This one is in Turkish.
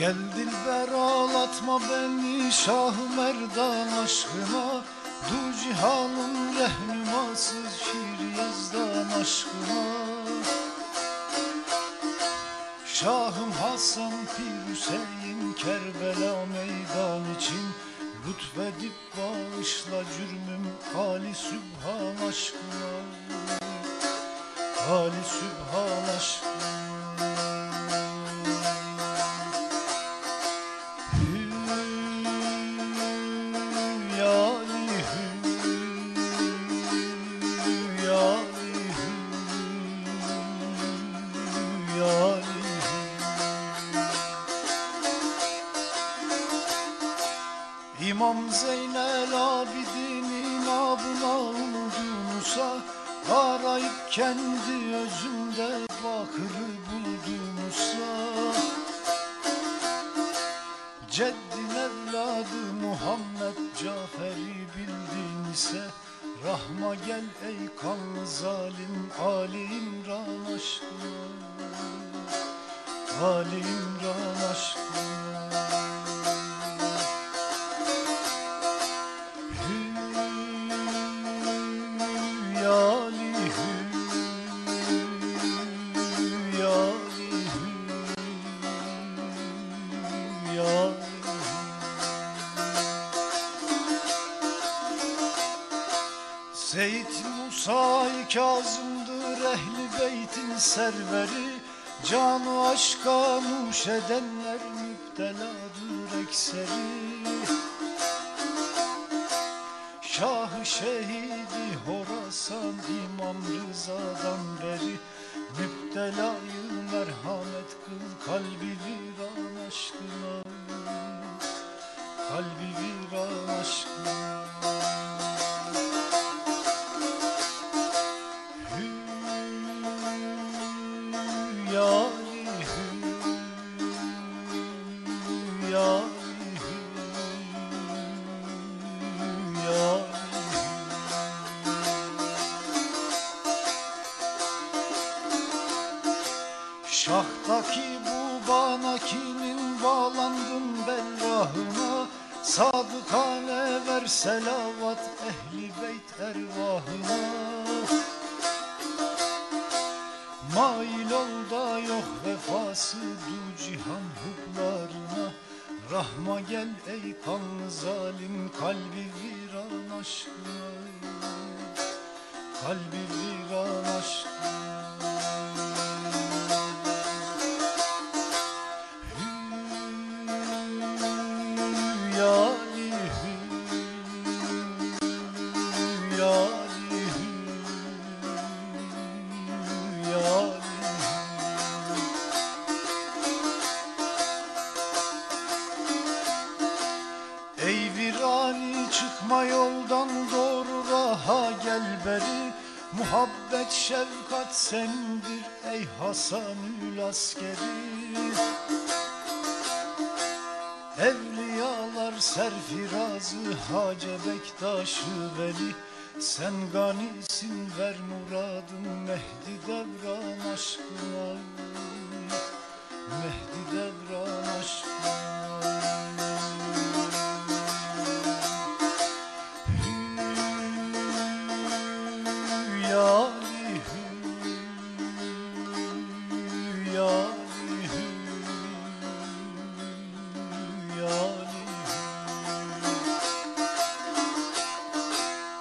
Gel dilber ağlatma beni Şah Merdan aşkına. Du cihanın rehnumasız şiir yazdan aşkına. Şahım Hasan Pir Hüseyin Kerbela meydan için. Lütfedip bağışla cürmüm Ali Sübhan aşkına. Ali Sübhan aşkına İmam Zeynel Abidin'in abına Yunus'a Arayıp kendi özünde bakırı buldunuzsa Ceddin evladı Muhammed Cafer'i bildin ise Rahma gel ey kanlı zalim Ali İmran aşkına. Ali İmran aşkına hü. Seyit Musa-i Kazım'dır ehli beytin serveri. Canı aşka nuş edenler müpteladır ekseri. Şahı şehidi Horasan İmam Rıza'dan beri. Müptelayı merhamet kıl kalbi viran aşkına Kalbi viran hü. Şahtaki bu banakinin bağlandım bellahına Sadıkane ver selavat ehli beyt ervahına. Mail ol da yok vefası du cihan huklarına. Rahma gel ey kanlı zalim kalbi viran aşkına. Kalbi viran aşkına çıkma yoldan doğru raha gel beri Muhabbet şefkat sendir ey Hasanül askeri. Evliyalar serfirazı Hacı Bektaş'ı veli. Sen ganisin ver muradın Mehdi devran aşkına